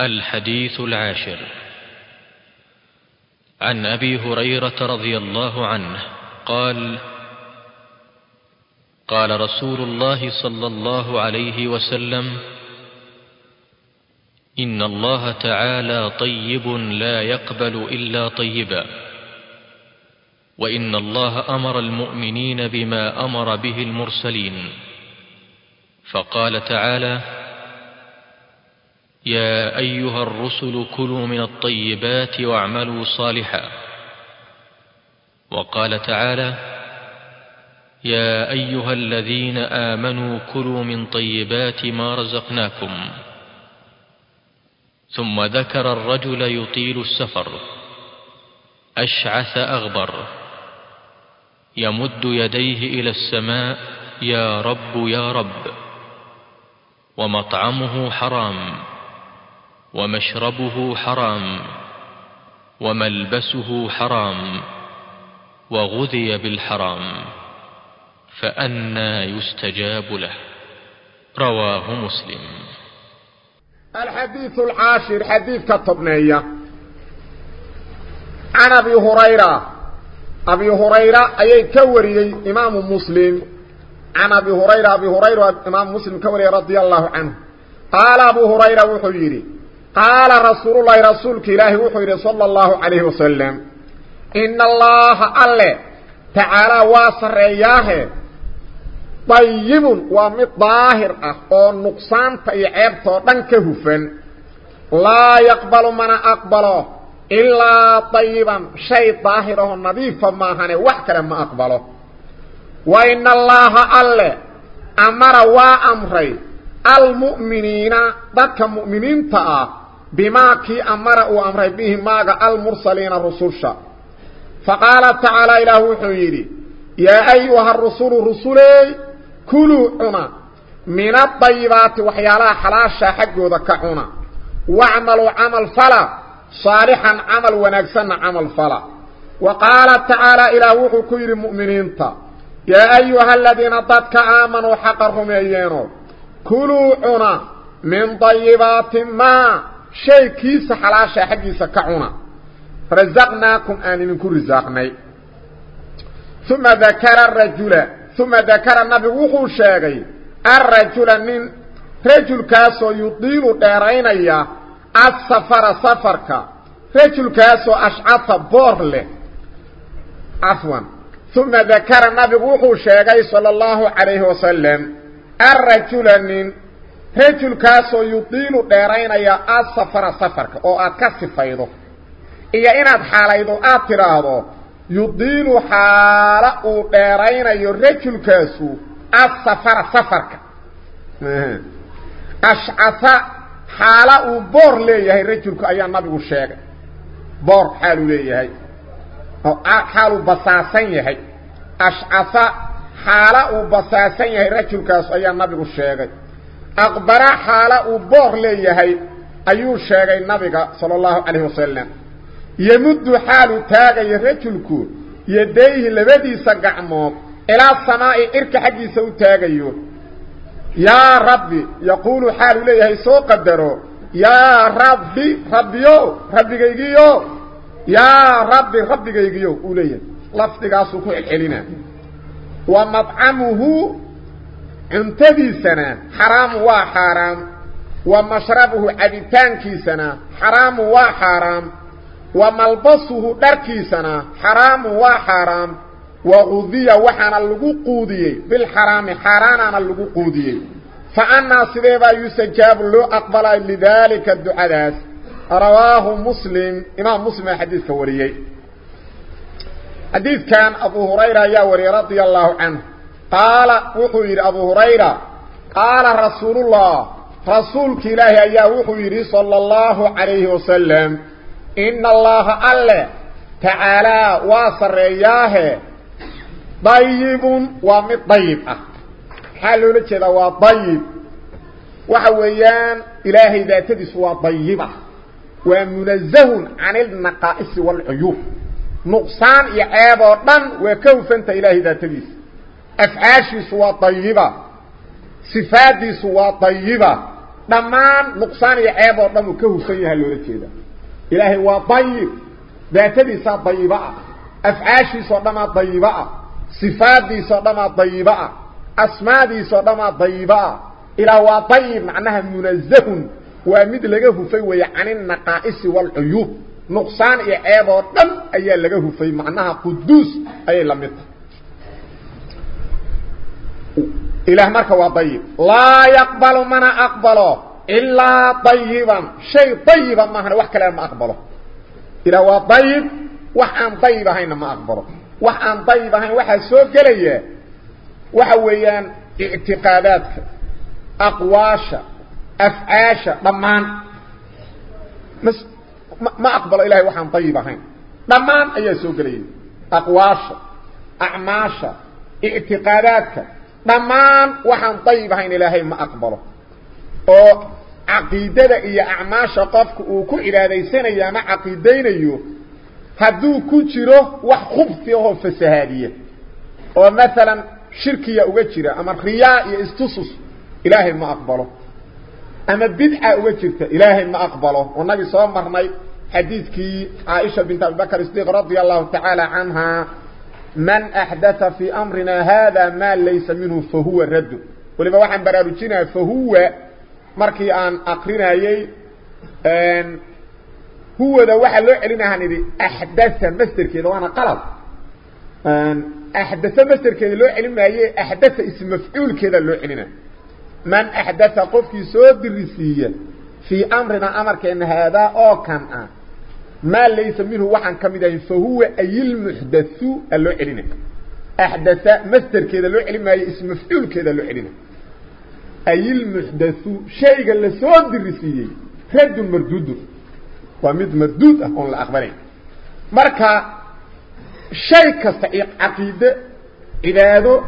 الحديث العاشر. عن أبي هريرة رضي الله عنه قال قال رسول الله صلى الله عليه وسلم إن الله تعالى طيب لا يقبل إلا طيبا وإن الله أمر المؤمنين بما أمر به المرسلين. فقال تعالى يا أيها الرسل كلوا من الطيبات واعملوا صالحا. وقال تعالى يا أيها الذين آمنوا كلوا من طيبات ما رزقناكم. ثم ذكر الرجل يطيل السفر. أشعث أغبر. يمد يديه إلى السماء يا رب يا رب. ومطعمه حرام. ومشربه حرام وملبسه حرام وغذي بالحرام فأنى يستجاب له. رواه مسلم. الحديث العاشر حديث كالطبنية. عن أبي هريرة. أبي هريرة أي كوري إمام مسلم. عن أبي هريرة أبي هريرة إمام مسلم كوري رضي الله عنه. قال أبو هريرة وحيري قال رسول الله رسولك إلهي وحيري صلى الله عليه وسلم. إن الله أله تعالى واصر إياه. طيب ومد ظاهر أو نقصان تيعيبته دنك هفن. لا يقبل من أقبله إلا طيبا. شيء ظاهره نظيفا ما هنه وحكرا ما أقبله. وإن الله أله أمر وأمري. المؤمنين ذاتك مؤمنين تأه. بما كي أمر وأمري به ماغا المرسلين رسولشا فقال تعالى إله حيري يا أيها الرسول رسولي كلوا عنا. من الطيبات وحيالا حلاشا حقو ذكعنا واعملوا عمل فلا صالحا عمل ونكسن عمل فلا. وقال تعالى إله كير المؤمنين تا يا أيها الذين ضدك آمنوا حقرهم أيينو. كلوا عنا من طيبات ما شيء كيس حلاشا حقيس كعنا رزقناكم آنين رزاقني ثم ذكر الرجل ثم ذكر النبي وحو شاغي. الرجل من رجل كاسو يطيل ديرينيا السفر سفرك. رجل كاسو أشعط بور له عفوا. ثم رجل كاسو يطيل ديرينيا السفر سفرك أو أكسفيده إيا إناد حاليدو آتراهدو يضيل حالة ديرين الرجل كاسو السفر سفرك أشعث حالة بور ليه الرجل أيها النبي الشيخ بور حالو ليه حالو بساسين يهي أشعث حالة بساسين يهي الرجل كاسو أيها النبي الشيخ أقبر حالة بور ليه أيو الشيخ النبي صلى الله عليه وسلم. يمد حال تاغي رجلك يديه لبدي سقعموك إلى السماء إرك حقي سو تاغيو. يا ربي يقول حال ليه سو قدرو. يا ربي ربيو ربي جيجيو يا ربي ربي جيجيو أوليه انتدي سنة. حرام وحرام ومشربه عبتان كي سنة. حرام وحرام وملبسه دركيسنا حرام وحرام وغذي وحنا لغو قودية. بالحرام حرانا لغو قودية. فأنا سيديبا يسجاب له أقبل لذلك الدعاء رواه مسلم. إمام مسلم حديث كورية. حديث كان أبو هريرة يا وري رضي الله عنه. قال وحير أبو هريرة قال رسول الله رسولك إلهي يا وحير صلى الله عليه وسلم إن الله ألا تعالى واصر إياه طيب ومن طيب. حالو لكذا وطيب وحويان إلهي ذاتدس وطيبة ومنزه عن النقائص والعيوب. نقصان إعاب ودن وكوفنت إلهي ذاتدس أفعاشي سوى طيبة صفاتي سوى طيبة. دمان نقصان يا يعيب وطمو كهو سيها اللوركي إلهي هو طيب ذاتي سوى طيبة. أفعاشي سوى طيبة صفاتي سوى طيبة أسماتي سوى طيبة. إلهي هو طيب معناها منزه. وأمد لغه في ويعني النقائس والعيوب. نقصان يا يعيب وطن أيها لغه في معناها قدوس أيها لمطه إله مركة وطيب لا يقبل من أقبله إلا طيبا. شيء طيبا ما هنا وحكا ما أقبله. إله وطيب وحان طيبا هين ما أقبله. وحان طيبا هين وحا سوك لي وحويان اعتقادات أقواش أفعاش. ضمان مس... ما, ما أقبل إله وحان طيبا هين. ضمان أي سوك لي أقواش أعماش اعتقاداتك dhammaan waxaan dayib ahayn ilaahay ma aqbalo oo caqiidada iyo acmaasha qofka uu ku cibaadaysanayo ama caqiidaynayo hadduu ku jiro wax khubsi ahoo fasahaadiya oo maalan shirkiya uga jira ama riyaa iyo istusus ilaahay ma aqbalo ama bidca uga jirta ilaahay ma aqbalo oo nabi soo marnay xadiidkii caaisha bint abibakr sidiq radia allahu tacaala canha من أحدث في أمرنا هذا ما ليس منه فهو رد. ولما واحد برارجنا فهو مركي آن أقرنا يي آن هو ذا واحد لو علنا هنري أحدث مستر كي دوانا قلب. أحدث مستر كي لو علم يي أحدث اسم مفعول كي ذا لو علنا من أحدث قفكي سود الرسية في أمرنا أمر كأن هذا أو كان آن. ما ليس منه وحن كمدين فهو أي المحدث اللي علينا أحدث مستر كذا اللي علينا ما يسمى فعل كذا اللي علينا أي المحدث شيء اللي سواد الرسية رد مردود. ومد مردود أقول الأخبارين مركا شيء كستعيق عقيدة إذا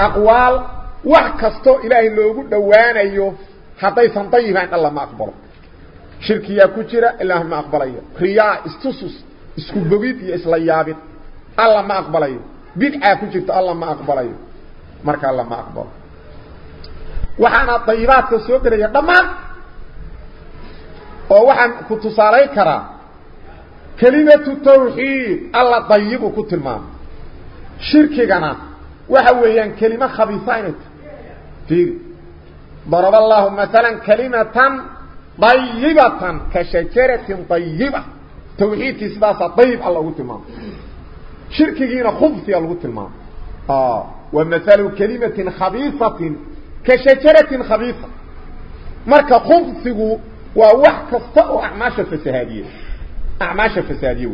أقوال وحكستو إلهي اللي قلت دوان أيه حتى يسان طيبان الله ما أقبره shirkiyaa ku jira ilaah ma aqbalayo riyaa istusus isku bogid iyo isla yaabid alla ma aqbalayo bidcaa ku jirta alla ma aqbalayo marka alla ma aqbalo waxaana dayibaadka soo gelaya dhammaan oo waxaan ku tusaalayn karaa kelimatu tawxiid alla dayibu ku tilmaamo shirkigana waxa weeyaan kelimo khabiisa inay tahay fiiri daraba allahu maala kalimatan طيبة كشكرة طيبة. توحيد سباسة طيب على الوطن شركة هنا خبثة على الوطن آه. ومثال كلمة خبيثة كشكرة خبيثة. مركة خبثة ووحكة صأو أعماشة فسهادية أعماشة فسهادية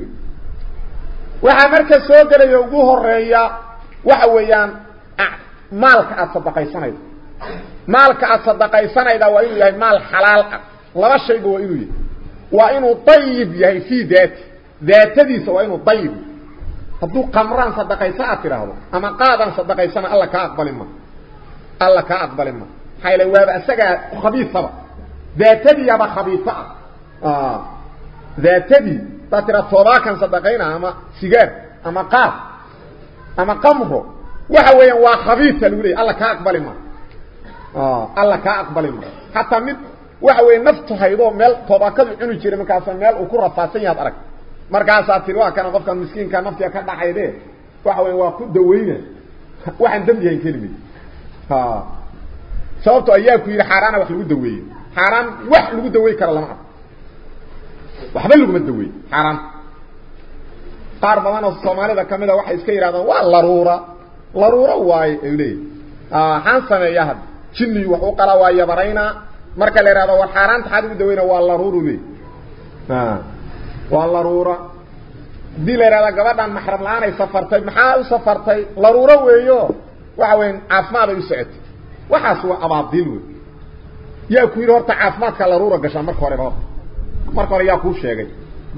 وحا مركة سوقل يوقوه الرئيية وحاويان مالك أصدقائي سنة مالك أصدقائي سنة وإن الله مال حلال أصدقائي لغا شيء هو إذو وإنه طيب يهي في ذات ذات ذي سوى إنه طيب فدو قمران صدقائي سأفره أما قادران صدقائي سنة الله كأقبل إما الله كأقبل إما حيلا يواب أساقى خبيث صبا ذات ذي يبا خبيث ذات ذي تترى صباكا صدقائينا أما سيجار أما قاد أما قمره وحوين وخبيث الولي الله كأقبل إما الله كأقبل إما حتى مد waxa weeye naftu haydoo meel toobakadu cuni jiray markaasa meel uu ku rafaadsan yahaad arag markaasaa tiri waa kana qofkan miskiinka naftiga ka dhacayde waxa weya waa ku dawayna waxaan dembi hayn kelimid sababto ayaa ku yidhi xaaraana wax lagu daweeye xaaraan wax lagu dawey kara lama waxba laguma daweeye xaaraan qaar badan oo soomaalida kamida waxay iska yidhahdaan waa laruura laruuro waayo ay leeyihi waxaan sameeyaa jinni wax u qala waa yabaraynaa marka la ihahdo war xaaraanta xaad ugu daweyna waa laruuru leey waa laruura haddii la ihahda gabadhan maxram la-aanay safartay maxaa u safartay laruuro weeyo waxa weya caafimaaday u socotay waxaas waa abaadiil wey yaa ku yidhi horta caafimaadka laruura gashaa marka horeba horta marka hore yaa kuu sheegay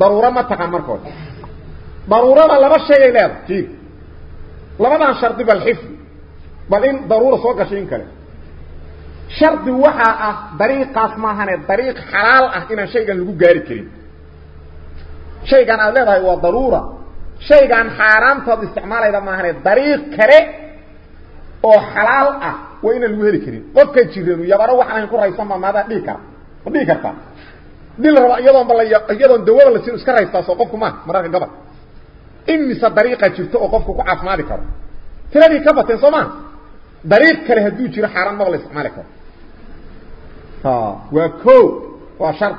daruuro ma taqaan marka hore daruurada laba shay ay leedahay labadan shardi bal xifdi bal in daruura soo gashay kale شرط وحا آه طريق قاس ما هنا طريق حلال آه ان شيء لو غير كريم. شيء كان آه، له هو ضرورة. شيء كان حرام فاستعمال إذا ما هنا طريق كره أو حلال آه وين لو غير كريم. قف كان جيرين يبر وحنا كريسان ما ما ديكا ديكا دين رب يدون بلا يدون دولة لا سير اسكريستا سو قف ما مره غبا ان مس طريقه جبت أو قف كعاف ما ديكا تريد كفته صوما طريق كره هدو جيره حرام ما لا استعمالك وكو وشرط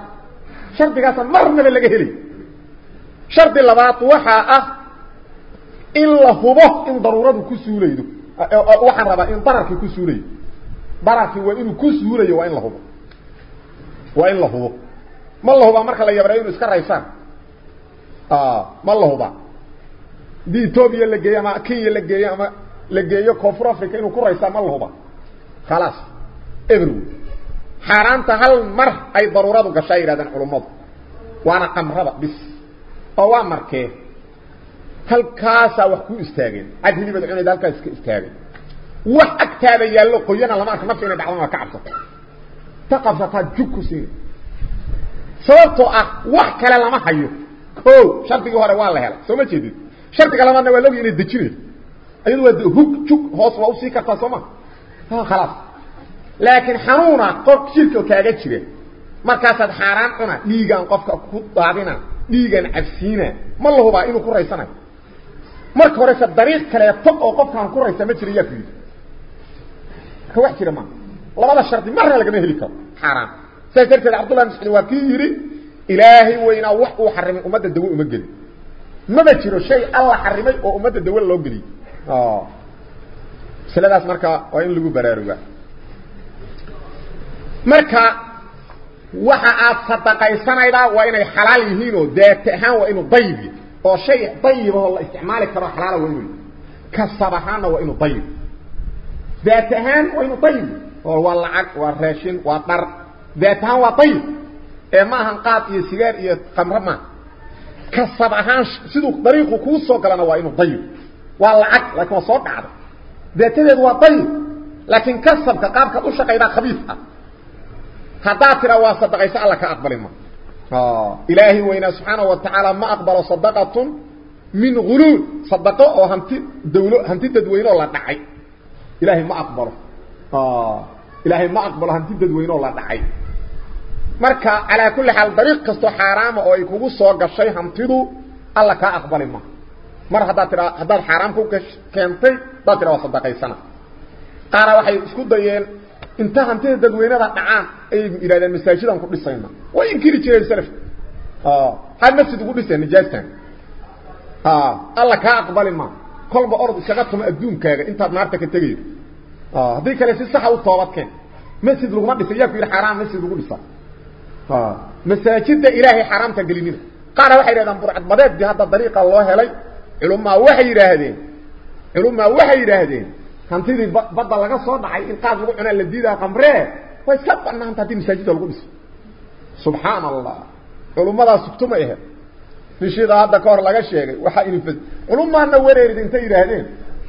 شرط. قاسا مرنا باللغة هلي شرط اللي بات وحا أه. إلا هو إن ضرورة كسولي وحا ربا إن ضرر كسولي ضرر وإن كسولي وإن لهو وإن لهو ما لهو مركا لأي إبراهيم اسكر عيسان آه. ما لهو دي توبية لغية ما كي لغية ما لغية كفر أفريكا إنو كور ما لهو خلاص. إبرو. Wax ku istaageen cad hilibad cunayd halkaas iska istaageen wax agtaada yaallo qoyana lama arka nafta inay dhacdan waa ka cabsato ta qabsataa jug ku siina sababtoo ah wax kale lama hayo o shardigii hore waa la helay soo ma jeedid shardiga labaadna waa logi inay dejinayso ayadu waa hug jug hoos waa usii kartaa soo ma khalaas لكن حرورة قرق شركة كاجتشبه مركزة حرام عنا ليغان قفك كتابنا ليغان عفسينا. ما الله با إنو كوريسانا. مركزة كوريس الدريخ كلا يطق وقفك عن كوريسة متري يكوي. كواحكي لما الله بلا الشرطي مرة لك نهلك حرام. سيسرت عبد الله نسحل وكيري إلهي وإن أوحكو حرمي أمد الدوء مجلي ما بتشيرو شيء الله حرمي أمد الدوء اللوغلي آه. سلاداس مركزة وإن لقو براروه marka waxa aad sadaqaysanaydaa waa inay xalaal yihiin oo daat ahaan waa inuu dayib oo shay dayib oo la isticmaali karo xalaala waa inuu kasab ahaanna waa inuu dayib daat ahaan waa inuu dayib oo waa lacag waa raashin waa dhar daat ahaan waa dayib ee ma ahan qaad iyo sigaar iyo qamro ma kasab ahaan siduu dariiqu kuu soo galana waa inuu dayib waa lacag laakiin soo dhacda daatadeedu waa dayib laakiin kasabka qaabkaad u shaqaydaa khabiis ah هذا ترى واصدق يسألك أقبل ما. آه. إلهي وإنا سبحانه وتعالى ما أقبل صدقة من غلول. صدقة وهمتي تدوين الله تعي إلهي ما أقبل. آه. إلهي ما أقبل همتي تدوين الله تعي مركا على كل حال طريق قصته حرام أو يكوغو صوغ الشي همتي دو ألك أقبل ما. مر هذا ترى هذا حرام كنتي. هذا ترى واصدق يسألك قال وحي اسكو ديين. Inta hantida dadweynada dhacaan ayay yidhahdeen masaajidaan ku dhisayna way inkiri jireen salafka hal masjid ugu dhiseen nijaastan alla kaa aqbali ma kolba orod iskaga tuma adduunkaaga intaad naarta ka tegaydo haddii kale si saxa u toobadkeen masjid laguma dhisay yaa ku yidhi xaaraam masjid lagu dhisa masaajida ilaahay xaaraamta gelinina qaara waxay yidhahdeen burcad badeedii hadda dariiqa loo helay culumaa waxay yidhaahdeen culumaa waxay yidhaahdeen hantidii badda laga soo dhacay in qaad lagu cunaa la diidaa qamree way iska banaanta haddii masaajidda lagu dhiso subxaan allah culummadaa sugtuma ahe nishidaa hadda ka hor laga sheegay waxaa ini culumaana wareerid intay yidhaahdeen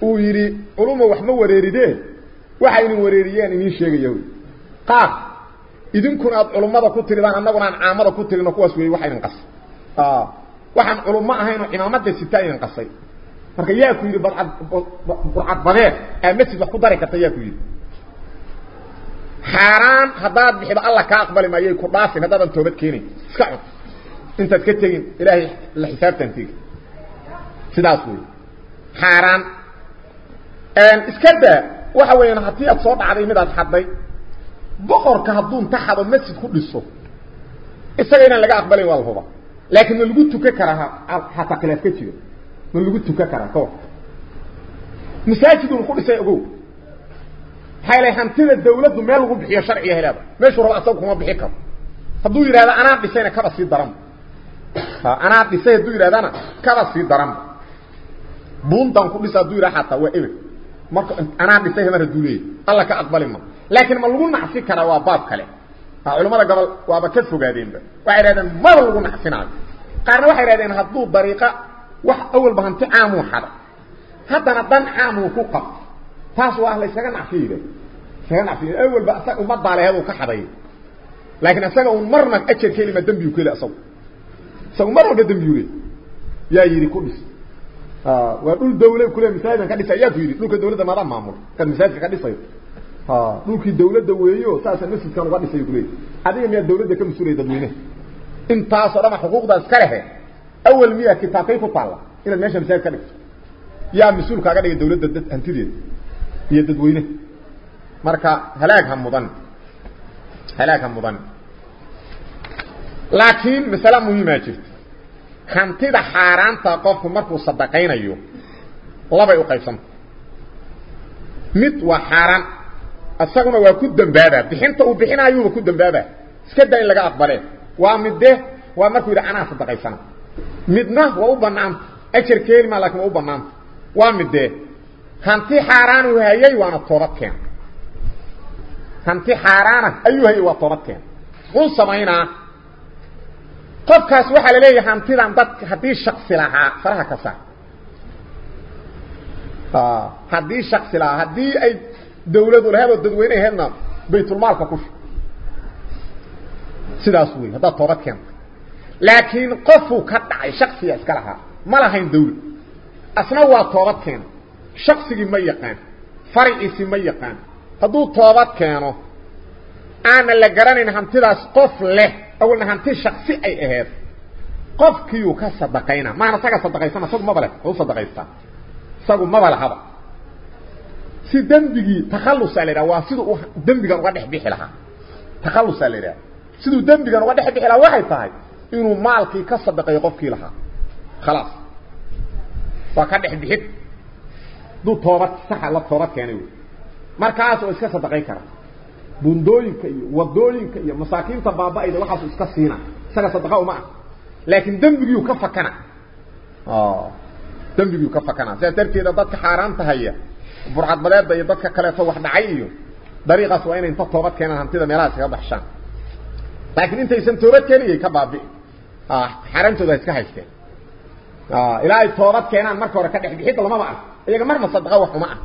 uu yidhi culuma wax ma wareeridee waxa inin wareeriyeen inin sheegaya wy qaad idinkuna aad culummada ku tiridaan annaguna aan caamada ku tirino kuwaas weeye waxa idin qasay waxaan culummo ahaynoo cimaamada sitaa idin qasay marka yaa ku yidhi badcad burcad badeed aa masjid wax ku dari karta yaa ku yidhi xaaraan haddaad bixido alla kaa aqbali maayay ku dhaafin haddaadan toobad keenayn iska cun intaad ka tegin ilaahay la xisaabtan tegi sidaas wey xaaraan iska daa waxa weeyaan haddii aad soo dhacday midaad xadday boqorka hadduu inta xado masjid ku dhiso isaga inaan laga aqbalayn waa la huba laakiin ma lagu tukan karaa hataa khilaaf ka jiro ma lagu tukan karaa ka war masaajidun ku dhisay ogow maxaa yala hantida dawladdu meel lagu bixiyo sharciga helaaba meeshuu raba asaga kuma bixi karo hadduu yidhahdo anaa dhisayna kaba sii daranba anaa dhisay hadduu yidhahdana kaba sii daranba buuntan ku dhisa hadduu yidhahdo xataa waa eber marka anaa dhisay mar hadduu leeyahy alla ka aqbali ma laakiin ma lagu nacsi karaa waa baab kale culamada gobol waaba ka fogaadeenba waxay idhahdeen maba lagu nacsinaayo qaarna waxay idhahdeen hadduu dariiqa wax awalba hanti caamuu xada haddana dan caamuu ku qab taas waa la yskaga nacsiya iskaga nacsiya awalba asaga ummaddaa leheed uu ka xaday laakiin isaga un marna ajar ma dembiyu ka heli asagu isagu mar walba dembiyu le yaa yidhi ku dhis waa dhul dawle kule masaajidan ka dhisa yaa ku yidhi dhulka dawladda maadaan maamul kan masaajidka ka dhisayo ha dhulkii dawladda weeyo saasa masjidkan uga dhisay kuleey adiga miyaa dawladda ka mas-uulaya dadweynaha intaasoo dhama xuquuqdaas ka lehe miyaa kitaabkay ku taalla inaad meesha masaajid ka dhigto yaa mas-uul kaaga dhigay dawladda dad hantideeda iyo dadweynaha marka halaag ha mudan halaag ha mudan laakiin masale muhiimaa jirta hantida xaaraanta qofku markuu sadaqaynayo labay u qaybsanta mid waa xaaraan isaguna waa ku dambaabaa bixinta uu bixinaayuuba ku dambaabaa iska in laga aqbalee waa midde waa markuu yidhi anaa sadaqaysana midna waa u banaanta ajar keeni maa lakin waa u banaanta waa midde hanti xaaraan uu hayay waana toobad keena hanti xaaraana ayuu hayay waa toobad keena muxuu samaynaa qofkaas waxaa la leeyahay hantidan dadka haddii shaksi lahaa faraha ka saar haddii shaksi lahaa haddii ay dawladu oo dadweyne aheedna baytulmaalka ku sidaas wey haddaad toobad keenta لكن قفو كدع شخصي أسكلها. ما لهين دول. اسنا وا توبت كان. شخصي ما يقان. فرع اسم ما يقان. هذو توبت كانوا. أنا اللي قران ان هنتداس قف له. أو ان هنت شخصي أي اهيف قف كيو كسبقينا. ما أنا تاك صدقيسنا سوق مبلغ أو صدقيسا. سوق مبلغ هذا. si dambigi takhallu salira wa sidoo dambiga wa dhex bixilaha takhallu salira sidoo dambiga wa dhex bixilaha waxay tahay inuu maalkii ka sadaqeeyo qofkii lahaa dhex bixid duu toobad saxa la toobad keenay wey markaas oo iska sadaqayn kara bundooyinka iyo wadooyinka iyo masaakiinta baaba-ayda waxaasu iska siina isaga sadaqa uma ah laakiin dembigiiu ka fakana dembigiiu ka fakana sidaas darteeda dadka xaaraanta haya burcadbadeeda iyo dadka kaleeto wax dhacay iyo dariiqaas waa inay inta toobad keenaan hantida meelaha iskaga baxshaan laakiin intaysan toobad keeniyay ka baabi'i xaaraantooda ha iska haysteen ilaa ay toobad keenaan marka hore ka dhex bixidda lamaba ah iyaga marna sadaqa wax uma ah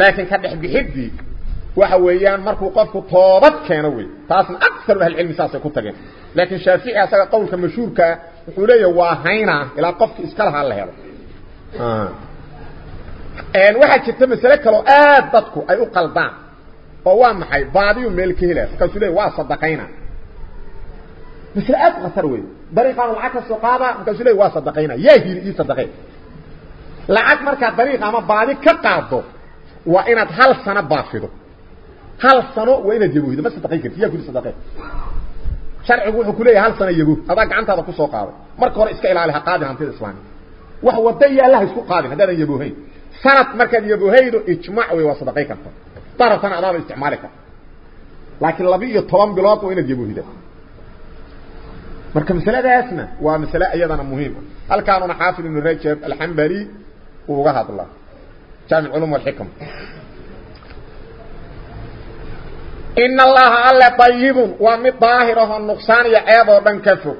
laakiin ka dhex bixiddii waxa weeyaan markuu qofku toobad keeno wey taasna akar ahlicilmi saasay ku tageen laakiin shaafici asaga qowlka mashhuurkaa wuxuu leeyahay waa haynaa ilaa qofki iska lahaa la helo waxaa jirta masale kaloo aad dadku ay u qaldaan oo waa maxay baadiyu meel ka helaya markaasuu leeya waa sadaqayna masle aad u khatar wey dariiqaanu lacag ka soo qaada مثل أبغى ثروي بريقا العكس وقابا مكسو ليه؟ واصدقين يهي رئيس صدقين لعك مركا بريقا ما بادي كقابو وإنت هل سنة بافدو هل سنة وإنت يبوهد ما صدقين كنت يكون صدقين شرعه وحكوليه هل سنة يبوه هذا قعنت هذا قصو قابا مركا رئيسك إلى عليها عن تيد إسلامي. وهو دي الله يسكو قادر هذا يبوهين سنة مركا يبوهيد اجمع ويواصدقين كنت طرف سنة عدام استعمالك. لكن لبي يطلم بلاطو إنت يبوهيده marka masaladaasna waa masale iyadana muhiima halkaanuna xaafid ibnu rajab alxambali uu uga hadlaa jaamic culum walxikam in allaha alle dayibun waa mid daahir ahoo nuqsaan iyo ceeb oo dhan ka fog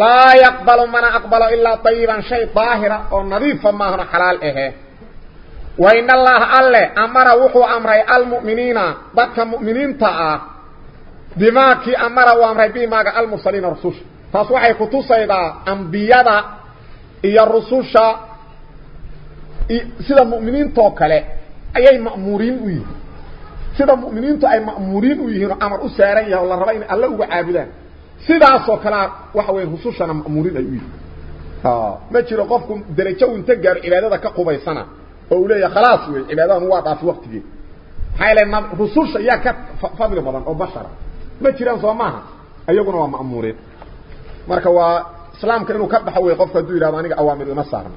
laa yaqbalu mana aqbalo ilaa dayiban shay daahira oo nadiifa maahno xalaal ahe wa in allaha alle amara wuxuu بما كي أمر وامره بما كي المرسلين الرسوش فاسوحي قطوصة إذا أنبيادة إيا الرسوش سيدا مؤمنين توكالي. أي أي مأمورين وي. سيدا مؤمنين تو أي مأمورين وي. هنا أمر أسيرين يا الله ربين ألا هو عابدان. سيدا سوكالا وحوين حسوش أنا مأمورين أي وي. ما تشير قفكم دلتشو انتقر إبادة كقبي سنة. أولي خلاص وي. إبادة نواطع في وقت جي حيلا رسوش إياك فاضل مضان أو بشرة. ما جيران صومها ايغونا وا ماموريت ماركا وا سلام كانو كبخا وي قفكا دو يرا اني أوامر ما صارن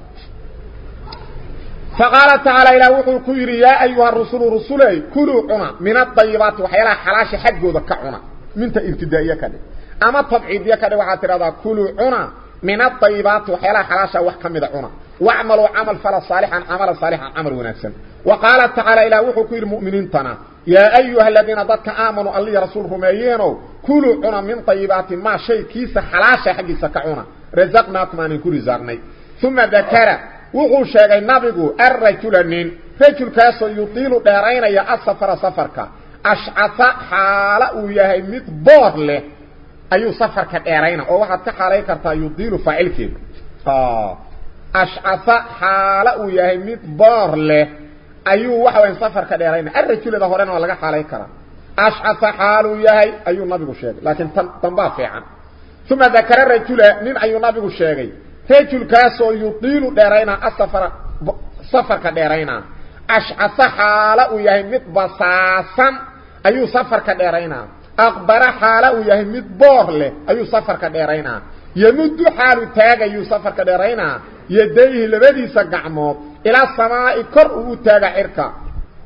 فقال تعالى إلى وحي كير يا أيها الرسل رسلي كلوا قنا من الطيبات وحيلا حلاش حقودا كعنا منت ابتدائيه كلي أما تبعيدية كلي وحا تيرادا كلوا قنا من الطيبات وحيلا حلاش وح كميدا قنا واعملوا عمل فلا صالحا عمل صالحا عمل وناسا وقال تعالى إلى وحي كير المؤمنين تنا. يا أيها الذين ضدك آمنوا اللي رسول رميينو كلوا عنا من طيبات ما شيء كيس حلاشة حق سكعونا. رزقناكم أن يكون رزقني. ثم ذكر وقو شاقي نبيقو الرجلنين رجل كاسو يطيل دارين يا أصفر سفرك. أشعث حالا ويهي مدبور له. أيو سفرك دارين. ووحد تقاليك يطيل فعلك. آه. أشعث حالا ويهي مدبور له. Ayuu waxa weyn safarka dheerayna arrajulada horena waa laga xaalay karaa ashcasa xaaluu yahay ayuu nabigu sheegay laakiin tan dambaa fiican uma dakara rajula nin ayuu nabigu sheegay rajulkaasoo yudiilu dheeraynaa asafara safarka dheeraynaa ashcasa xaala uu yahay mid basaasan ayuu safarka dheeraynaa aqbara xaala yahay mid boor leh ayuu safarka dheeraynaa يمد حال تاغ يوسف كدرينا يديه لبديس قعمود إلى السماء كر أو تاغ ايركا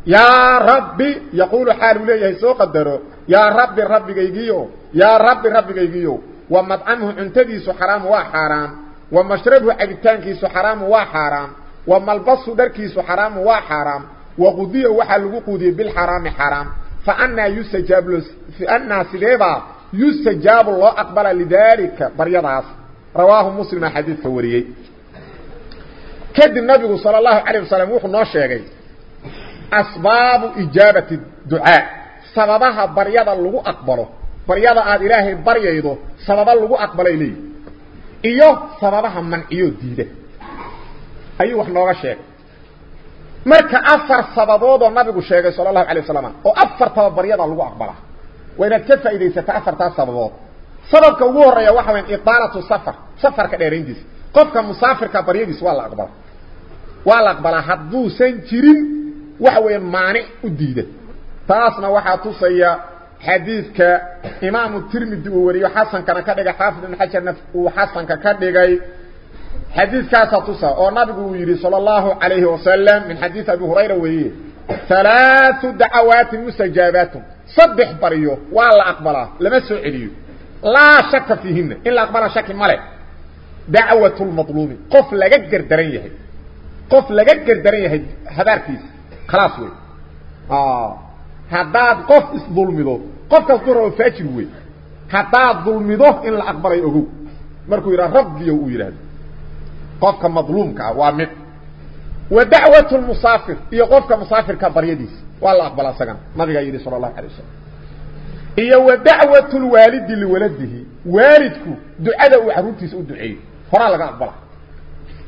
يا ربي يقول حال ليه سو قدره يا ربي ربي غيغيو يا ربي ربي غيغيو ومطعمهم انتدي سو وحرام. ومشربه اجتانك سو حرام وحرام. وملبس درك سو حرام وحرام. وقضيه وحا لو بالحرام حرام. فأنا يوسف جابلس في ان سليبا. يستجاب الله أقبل لذلك بريضاف رواه مسلم حديث ثوري كد النبي صلى الله عليه وسلم وحو نوشيغي. أسباب إجابة الدعاء. سببها بريضا لغو أقبله. بريضا آد إلهي بريضة. سببا لغو أقبله إليه. إيوه سببها من إيوه ديده. أي وحو نوشيغي marka afar sababood oo nabigu sheegay صلى الله عليه وسلم. afar tababariyada lagu aqbalaa وإنك كفا إذا ستأثرت السببات سبب كوهو الرياوحة من إقبالة السفر. سفر كديرين ديس قفك مسافر كبريا ديس والا أقبال والا أقبال حدو سنترين وحوين مانع أديده تاسنا وحاتو سيا حديث كإمام الترمد ووري. وحسن كان كدقى حافظ الحجر نف... وحسن كدقى حديث كاساتو سيا ونبقى ويري صلى الله عليه وسلم من حديث أبو هريرة ويري ثلاث دعوات مستجاباتهم صبح بريو. والله اقبل لما سعليو لا شك فيهن. الا اقبل شك مالك دعوة المطلوب قف لا قدرن يحي قف لا قدرن يحي هباركيس خلاص وي. آه. هباب قف ظلمو قف كثر وفاتي وي. هباب ظلمو إن لا اقبل يغو مركو يرا ربي و يراد قف مظلوم كعوامد ودعوة المصافر يقف كمسافر كبريديس والله أقبل أسقان ما بقى يري صلى الله عليه وسلم. إيا ودعوة الوالد لولده. والدك دعاء عروتي سؤال دعي فرع لك أقبل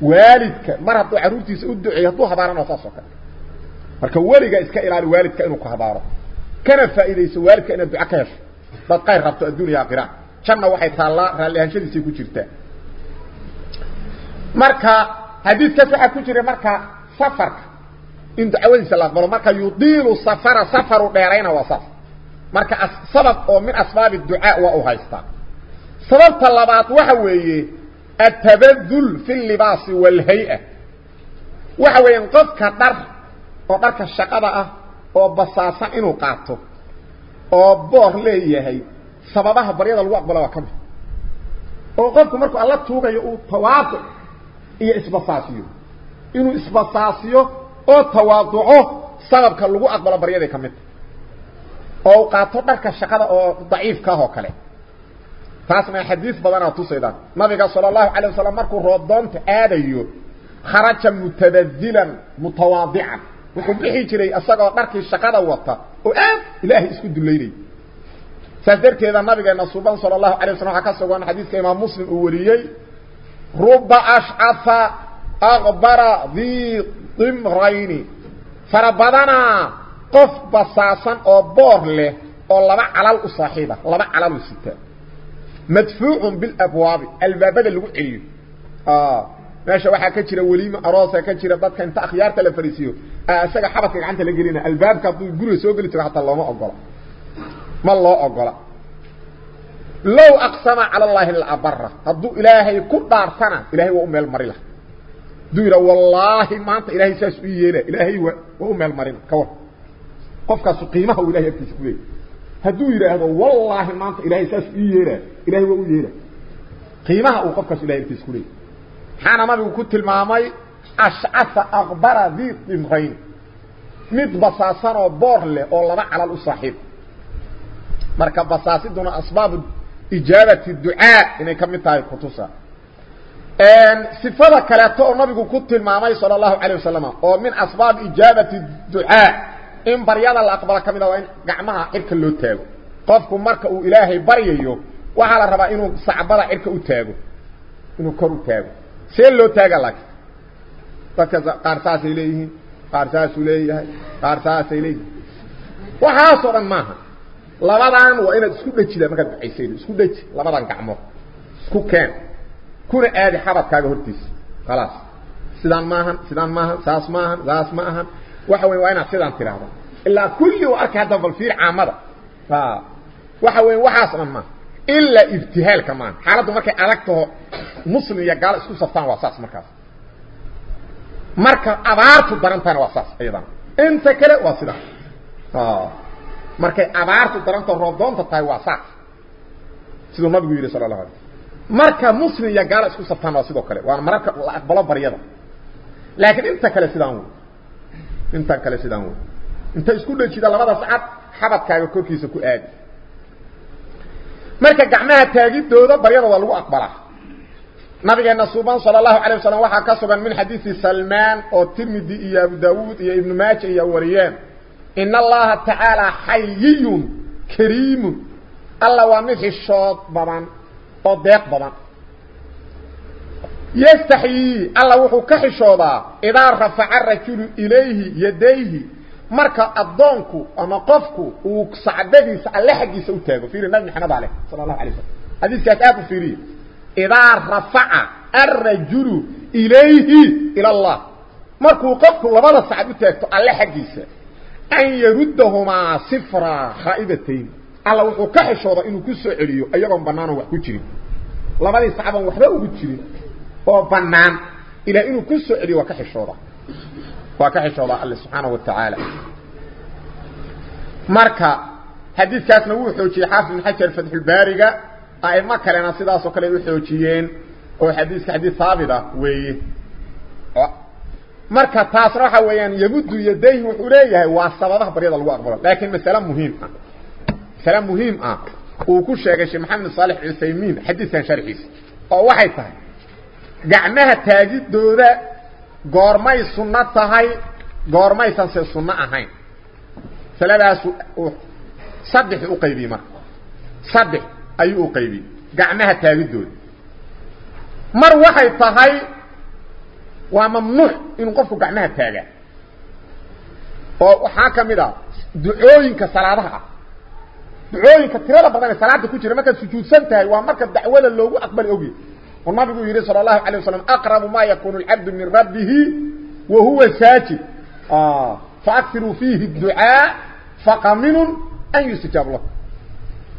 والدك مرض عروتي سؤال دعي يطلو حضارا نصاصك فرك والدك إسكا إلى الوالد كأنك حضارا كنف إذا يسو والدك إن الدعاء كيف؟ تقير ربط الدنيا قراء شمنا وحي تالا رأليها شدي سيكو جرتا مركا حديث كسوحة كجرة مركا سفرك. In dacwadiisa la aqbalo marka yudiilu safara safaru dheerayna waa saas marka sabab oo min asbaabi ducaa waa u haystaa sababta labaad waxa weeye atabadul fi libaasi walhay-a waxa weeyaan qofka dhar oo dharka shaqada ah oo basaasan inuu qaato oo boor leeyahay sababaha baryada lagu aqbalo waa ka mid oo qofku markuu alla tuugayo uu tawaaduc iyo isbasaasiyo inuu isbasaasiyo oo tawaaduco sababka lagu aqbalo baryaday ka mid oo qaato dharka shaqada oo daciifka ah oo kale taasna xadiis badanaa tusaydaan nabiga sala allahu calay wasalam markuu roobdoonta aadayo kharaja mutabadilan mutawaadican wuxuu bixi jiray isagoo dharkii shaqada wata oo aad ilaahay isku dullaynay saas darteeda nabigeena suban sala allahu alay waslam waxaa ka sugan xadiiska imaam muslim uu wariyey ruba ashcafa اغبرا ذي طمريني فربضنا قف بصاصا أو بورله أو لما على الأصحيبة لما على الستة. مدفوع بالأبواب البابد الوعي آه. ما شاء الله كتير وليم أراسة كتير بابك أنت أخيارت الفريسيو أساق آه، حبك عنت لقرينة الباب كبير قروا سوقي لتبع حتى الله ما أقول ما الله أقول لو أقسم على الله الأبرة هدو إلهي كل دار سنة إلهي وأمي المريلة. ديره والله ما أنت إلهي ساس فيينه الهي وهو ميل مارين كوا. قفكا سقيمة إلهي تسوي هدو يره والله ما أنت إلهي ساس فيينه إلهي وهو يينه قيمة وقفكا الهي تسوي حنا ما بيكون تلمامي اشعث اغبر ذي طمغين مد بصاصر وبرل والله على الصاحب مركب بصاصي دون أسباب إجابة الدعاء. إني كم تاي كتوسه sifada kaleeto oo nabigu ku tilmaamay sala allahu calayh wasalam oo min asbaab ijaabati ducaa in baryada la aqbalo ka mid a waa in gacmaha cirka loo taago qofku marka uu ilaahay baryayo waxaa la rabaa inuu sacbada cirka u taago inuu kor u taago see loo taaga laakiin dadka qaar saasay leeyihiin qaar saasuu leeyahay qaar saasay leeyihin waxaasoo dhan maaha labadan waa inaad isku dhejida markaad ducaysaydo isku dheji labadan gacmood isku keen maahan saas maahan saas ma ahan waxa weya waa inaad sidaan tidhaahda ilaa kulli u arkay hadda bal fiir caamada waxa weya waxaas dhan maaha ilaa ibtihaalka maaha xaaladdu markay adag taho muslim iyo gaalo isku saftaan waa saas markaas marka abaartu darantana waa saas iyadana inta kale waa sidaa markay abaartu daranta roobdoonta tahay waa saas siduu nabigu alay marka muslim iyo gaalo isku saftaan waa sidoo kale waana mararka la aqbalo baryada laakiin inta kale sidaan wey intan kale sidaan wey inta isku dhejida labada sacad xabadkaaga korkiisa ku aadi marka gacmaha taagidooda baryada waa lagu aqbalaa nabigeena suuban sala allahu alay wasalam waxaa ka sugan min xadiisi salmaan oo tirmidi iyo abu daawuud iyo ibnu maaja iyo wariyeen in allaha tacaala xayiyun kariimun alla waa mid xishood badan أو بيق بدن يستحي الله وحو كحشودا اذا رفع الرجل اليه يديه مركا الضونكو أنا قفكو وكسعددي سألحكي سوتاكو فيري نبني حنب عليه صلى الله عليه وسلم حديث كانت آكو فيري اذا رفع الرجل اليه إلى الله مركو قفكو لبدا سعدو تاكتو ألحكي سا أن يردهما صفرا خائبتين alla wuxuu ka xishoodaa inuu ku soo celiyo iyagoon bannaanon wax ku jirin labadii sacban waxba ugu jirin oo bannaan ilaa inuu ku soo celiyo ka xishooda waa ka xishoodaa alle subxaanahu wa tacaala marka xadiidkaasna wuu xoojiyey xaafid ibn xajar fatxulbaariga a'imo kalena sidaasoo kale u xoojiyeen oo xadiiska xadiid haabit ah weeye marka taasna waxa weeyaan yamuddu yadayhi wuxuu leeyahay waa sababaha baryada lagu aqbalo laakiin masale muhiim ah muhiim ah uu ku sheegay sheekh maxamed saalix cuthaymiin xadiidkan sharxiisa oo waxay tahay gacmaha taagidooda goormay sunno tahay goormaysan se sunno ahayn masaladaas saddex u qaybiyey marka saddex ayuu u qaybiyey gacmaha taagidooda mar waxay tahay waa mamnuuc inuu qofku gacmaha taagaa oo waxaa ka mid a ducooyinka salaadaha ah دعوين كتيرا بضان صلاة كتيرا مكا سجود سنتهي ومكا دعوين اللوغو أقبل أوي والنبي يقول صلى الله عليه وسلم أقرب ما يكون العبد من ربه وهو ساتي فأكثر فيه الدعاء فقمن أن يستجاب له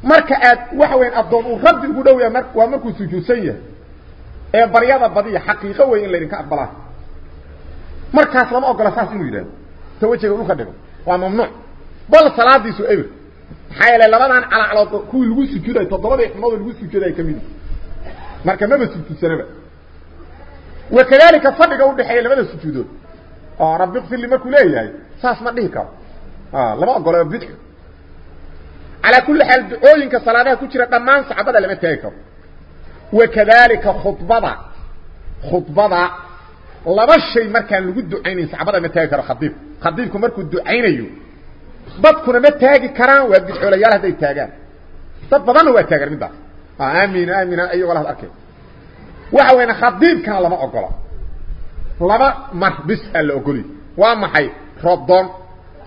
مركا آد وحوين أبضان ورد القدو يا وما ومركو سجود سنية ee bariyada badiya xaqiiqo weyn la idinka aqbalaa markaas lama ogolaa saas inuu yiraahdo tawajiga uu وما dhigo. Waa mamnuuc. Bal salaadisu ebe maxaa yeele labadan calaclood kuwii lagu sujuuday toddobadii xubnood lagu sujuuday ka mid marka maba sujuudsanaba wakadalika fadhiga udhexeeya labada sujuudood oo rabbi kfirli markuu leeyahay saas ma dhihi karo lama ogolo bidco calaa kulli xaal ducooyinka salaadaha ku jira dhammaan saxaabada lama taagi karo wakadalika khudbada khudbada laba shay markaan lagu ducaynayn saxaabada ma taagi karo khadiib khadiibku markuu ducaynayo dadkuna ma taagi karaan waa bidcoolayaal hadday taagaan dad badanna waa taagan middaas aamin aamina iyagoo lahad arkay waxa weyaan khadiibkana lama ogola laba mar bis aa la ogoliy waa maxay roob doon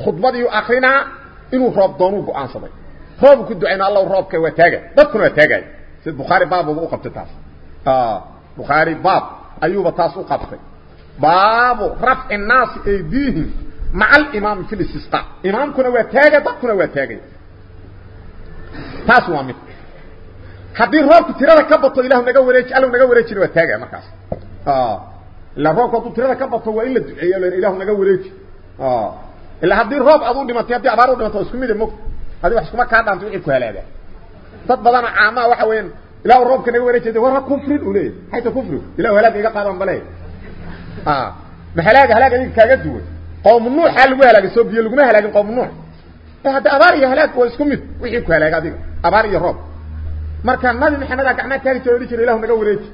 khudbadiiu akrinaa inuu roob doonuu go-aansaday roobu ku ducayna alla roobka waa taaga dadkuna waa taagay sida bukhaari baabuba u qabtay taas bukhaari baab ayuuba taas u qabtay baabu rafci nnaasi aydiihim مع الإمام في السستاء إمام كنا واتاقة طب كنا واتاقة. تاسوا عمي. حدي روكو ترى لكبطة إله ونقو ريش ألو نقو ريش إلي واتاقة مكاس آه. إلا روكو ترى لكبطة وإلا دعية إله ونقو ريش آه. إلا حدي روب أظن دي ماتيات دي عبارو دي ماتوسكم دي مكت هذي وحسكم كارد عم تبقى كهلا دي تطبضان عاما وحوين. إلا روكو نقو ريش دي ورها كفرين أولي حيث كفرين إلا هلاك إيقا قارن بلاي آه. محلاجة هلاجة دي كاجد دوي qowm nuuxaa lagu halaagay soo biyo laguma halaagin qowm nuux hadda abaar iyo halaag waa isku mid wixii ku halaaga adiga abaar iyo roob marka nabi maxamed a gacmaa taagi jira odhi jira ilahu naga wareeji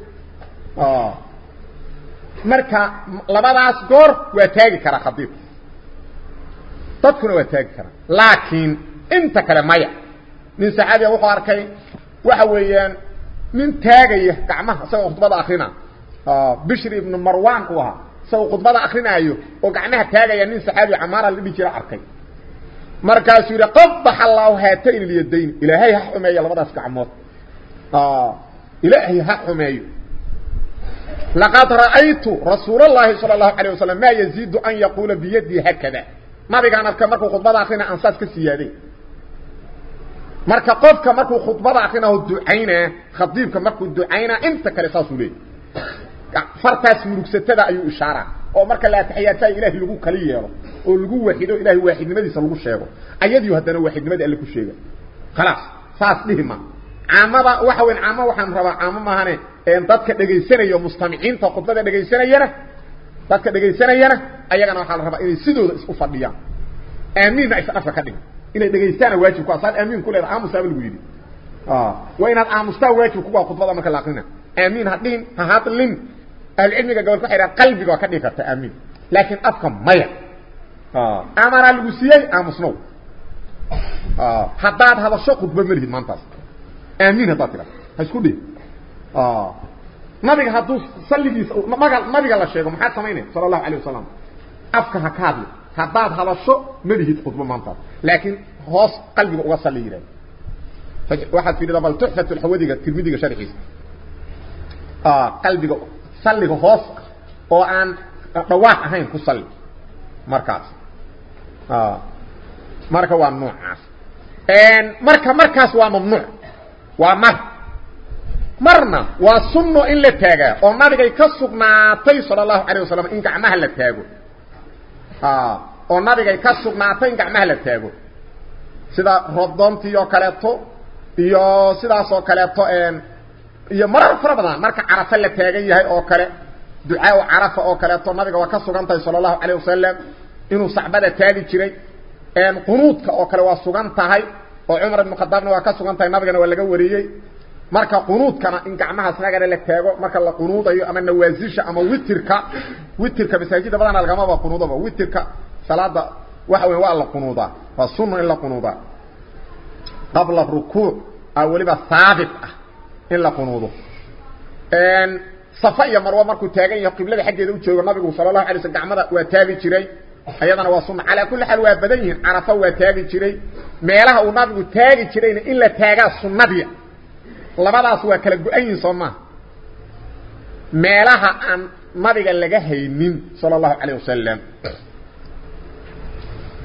marka labadaas goor waa taagi karaa khadiib dadkuna waa taagi karaa laakiin inta kale maya nin saxaabiya wuxuu arkay waxa weeyaan nin taagaya gacmaha isagoo khudbada akrina bishri ibnu marwan ahaa saw khudbada akrinaayo oo gacmaha taagaya nin saxaabi camaara la dhihi jira arkay markaasuu yidhi qabaxa allahu haatayn ilyadayn ilaahay ha xumeeyo labadaas gacmood ilaahay ha xumeeyo laqad ra'aytu rasuul اllahi salى الlahu عalيه waslm ma yaziidu an yaquula biyadii haakada nabigaan arkay markuu khudbada akrina aan saas ka siyaaday marka qofka markuu khudbada akrinaho ducaynaa khadiibka markuu ducaynaa inta kale saasuu leeyay fartaas murugsatada ayuu ishaaraa oo marka la ataxiyaataay ilahay lagu kali yeelo oo lagu waaxido ilahay waaxidnimadiisa lagu sheego ayadiiu haddana waaxidnimadii alle ku sheega khalaas saas dhihi ma caamada waxa weyn caamo waxaan rabaa caamo maahane dadka dhegaysanaya mustamiciinta khudbada dhegaysanayana dadka dhegaysanayana ayagana waxaa la rabaa inay sidooda isku fadhiyaan aamiinna aysan afka ka dhigin inay dhegaystaana waajib ku asaad aamiin ku leeda aamusaaba lagu yidhi waa inaad aamustaa waajib kuwa khudbada marka la akrina aamiin ha dhihin ha hadlin العلمي قبل كحيرا قلبك وكذلك التأمين لكن أفكم ميا آه. أمر أمس أمسنو آه. حداد هذا الشوق تبمره المنتظ أمين هتاتيرا هايش كده آه. نبيك هدوس سلي بيس نبيك الله الشيخ محاد سمعيني صلى الله عليه وسلم. أفكا هكادي حداد هذا الشوق مره تخطب المنتظ لكن هوس قلبك وصلي إليه. فواحد في رضا بل تحفة الحوادي قد ترميدي قشاري حيث قلبك salliga hoos oo aan dhawaaq ahayn ku salli markaas marka waa noocaas marka markaas waa mamnuuc waa mar marna waa sunno in la taagaa oo nabigay ka sugnaatay sala allahu alayh wasalam in gacmaha la taago oo nabigay ka sugnaatay in gacmaha la taago sida rodoontii oo kaleeto iyo sidaas oo kaleeto iyo marar fara badan marka carafa la taagan yahay oo kale ducaa carafa oo kaleeto nabiga waa ka sugan tahay sala allahu alayh wasalam inuu sacbada taagi jiray qunuudka oo kale waa sugan tahay oo cumar ibnu khadaabna waa ka sugan tahay nabigana waa laga wariyey marka qunuudkana in gacmahaas nagana la taago marka la qunuudayo ama nawaasisha ama witirka witirka masaajida badana lagamaba qunuudaba witirka salaada waxa weya waa la qunuudaa waa sunna in la qunuudaa qabla rukuuc a weliba haabit ah alay slm gacmada waa taagi jiray ayadana waa sunna calaa kulli xaal waa badan yihiin carafa waa taagi jiray meelaha uu nabigu taagi jirayna in la taagaa sunnadiya labadaas waa kala go-an yihin soo maaha meelaha aan nabiga laga haynin sala allahu calayh wasalam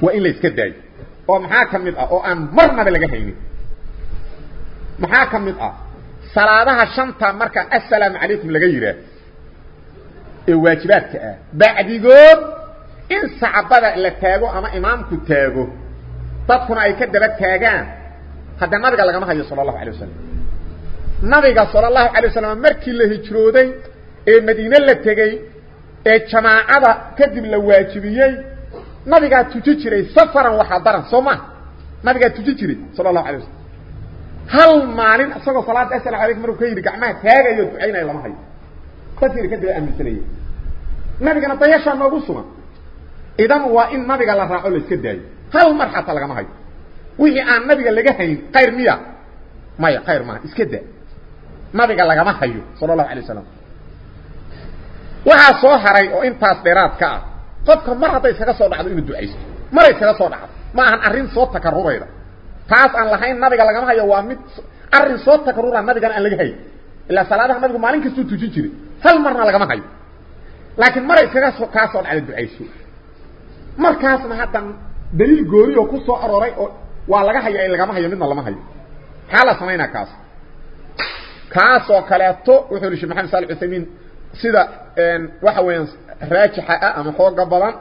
waa in la iska daayo oo maxaa ka mid ah oo aan marnaba laga haynin maxaa ka mid ah salaadaha shanta marka assalaamu calaykum laga yidhaah ee waajibaadka ah bacdigood in sacbada la taago ama imaamku taago dadkuna ay ka daba taagaan hadda nabiga lagama hayo sala allahu alay wasalam nabiga sala allahu alay wasalam markii la hijrooday ee madiine la tegey ee jamaacada kadib la waajibiyey nabigaa tuji jiray safaran waxaa daran soo ma nabigaa tuji jiray sala allahu alay wasalam هل مالين اسقو صلاة أسأل عليك مرو كيري غعمه تاغ يو دعينا لما هي تفير كدي امن سنيه ما بغينا طيشا ما بصوا اذا هو ان ما بغى الله راحو لسكداي هل مرحلة لما هي وهي آن نبي لغا هي خير ميا ما يا خير ما اسكدا ما بغى الله ما هي صلى الله عليه وسلم. وها سو حري أو انت اسبيرات كا قفكم مرة تيسغه سو دعو ان دعيس مرة تيسغه سو دعو ما هن أرين سو تكرر بيده taas aan lahayn nabiga lagama hayo waa mid arrin soo takarura nabigana aan laga hayn ilaa salaadaha nabigu maalin kastuu tujin jiray hal marna lagama hayo laakiin maray iskaga soo kaa soo dhacda ducayso markaasna hadda daliil gooni oo ku soo arooray oo waa laga haya in lagama hayo midna lama hayo maxaa la samaynaa kaas kaasoo kaleeto wuxuu shek maxamed sali uthaymiin sida waxa weeyaan raajixa ah ama xooga badan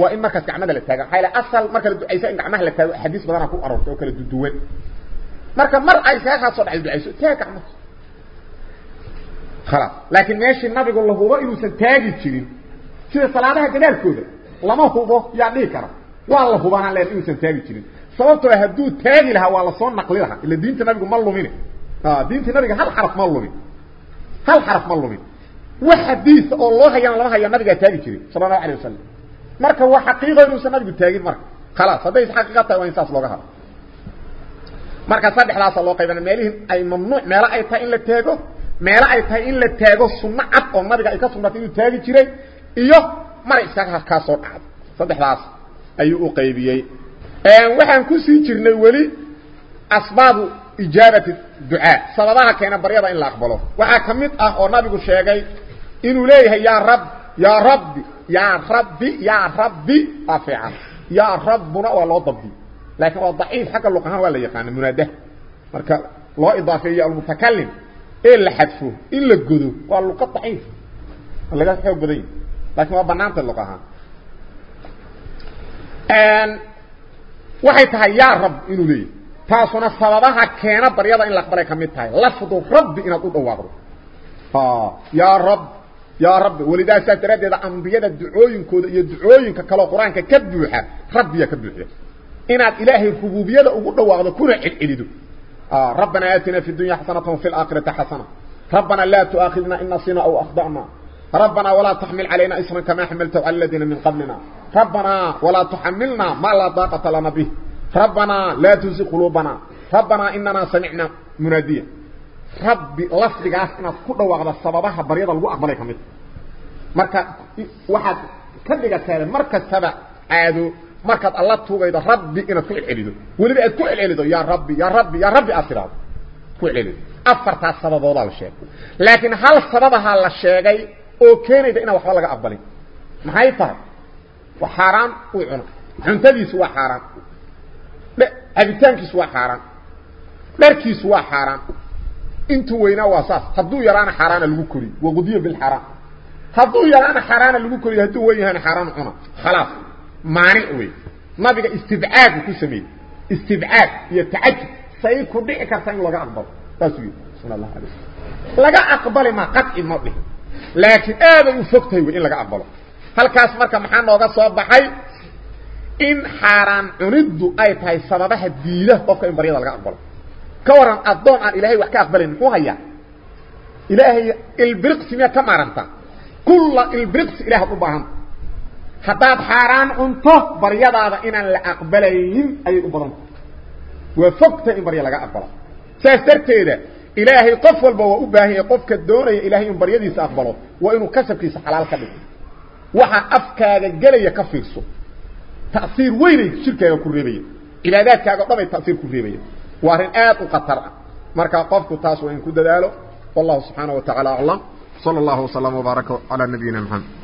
waa in markaas gacmada la taaga maxaa ilaha asal marka la ducaysa in gacmaha la taago axaadiis badana ku aroortay oo kala duduwan marka mar ay kaa soo dhacday ducayso taag gacmaha khalaas laakiin meeshii nabigu la hubo inuusan taagi jirin sida salaadaha gadaalkooda lama hubo yaa dhihi kara waa la hubanaan leen inuusan taagi jirin sababtoo hadduu taagi lahaa waa lasoo naqli lahaa ila diinta nabigu ma lumin diinta nabiga hal xaraf ma lumin hal xaraf ma lumin wax xadiis oo loo hayana lama hayo nabigaa taagi jiray sala allahu alay wasalam marka waa xaqiiqo inuusan nabigu taagin marka khalaas hadday xaqiiqa tahay waa in saas looga haro marka saddexdaasa loo qaybana meelihin ay mamnuuc meelo ay tahay in la taago meelo ay tahay in la taago sunno oo nabiga ay ka sugnaatay inuu taagi jiray iyo mar iskaga ka soo dhacdo saddexdaas ayuu u qaybiyey. Waxaan ku sii jirnay weli asbaabu ijaabati ducaa. Sababaha keena baryada in la aqbalo. Waxaa ka ah oo nabigu sheegay inuu leeyahay yaa rab yaa rabbi yaa rabbi yaa rabbi aa fiican yaa rabbuna waa loo dabdi laakiin waa daciif xagga luq ahaan waa la yaqaana munaadaha marka loo idaafeeyo almutakalim ee la xadfo in la godo waa luqa daciif laga xoog badan laakiin waa banaanta luq ahaan waxay tahay yaa rab inuu leeyahay taasuna sababaha keena baryada in la aqbalay ka mid tahay lafdu rabbi inaad u dhawaaqdo yaa rab يا رب ولدا ساترد اذا انبيده دعوين كود يا دعوين كلا قرآنك كدوخا رب يا كدوخا انك اله الربوبيه أو غدواقد كون خيليدو آه ربنا آتنا في الدنيا حسنة وفي الآخرة حسنة. ربنا لا تؤاخذنا إن نسينا أو أخطأنا. ربنا ولا تحمل علينا اسرا كما حملت على الذين من قبلنا. ربنا ولا تحملنا ما لا طاقة لنا به. ربنا لا تزغ قلوبنا. ربنا إننا سمعنا مناديا. ربي لفظigaas inaad ku dhawaaqdo sababaha baryada lagu aqbalay kamid marka waxaad ka dhigataa markastaba aado markaad alla tuugaydo rabbi inaad ku celido waliba aad ku celido ya rabbi ya rabbi ya rabbi asiraad ku celido afartaas sababooda la sheegay laakiin hal sababaha la sheegay oo keenayda inaan waxba laga aqbalin maxay tahay waa xaaraan uu cuno cuntadiisu waa xaaraan cabitaankiisu waa xaaraan dharkiisu waa xaaraan intuu weynaa waa saas hadduu yaraana xaaraana lagu koriyo waqudiya bilxaraam hadduu yaraana xaaraana lagu koriyo hadduu weyn yahana xaaraan cuna khalaas maanic wey nabiga istibcaad ku sameeyey istibcaad iyo tacajub say ku dhici karta in laga aqbalo saasuu yidhi sala allahu alay wasalam laga aqbali ma qaci ma dhihi laakiin aaday u fog tahay wey in laga aqbalo halkaas marka maxaa nooga soo baxay in xaaraan cuniddu ay tahay sababaha diida qofka in baryada laga aqbalo كورن اضون ان إلهي واخ كاقبلين هو هيا. إلهي البرقس ميا كمارنتا كل البرقس الهي قبهم حباب حاران أنتو بريضا ان الاقبلين أي قبلن وفقت إن بريضا اقبل سيسترتي ده إلهي قف والبوا أباهي قف كالدور إلهي إن بريضي ساقبله وإنو كسب كيس حلال كبير. وحا افكا جلي كفيرسو. تأثير ويني شركة يقول ريبية. الهي ذات كاقب ضمي التأثير كون ريبية. وارن آد قطر مركا قفك تاس وإن والله سبحانه وتعالى أعلم صلى الله وسلم وبارك على نبينا محمد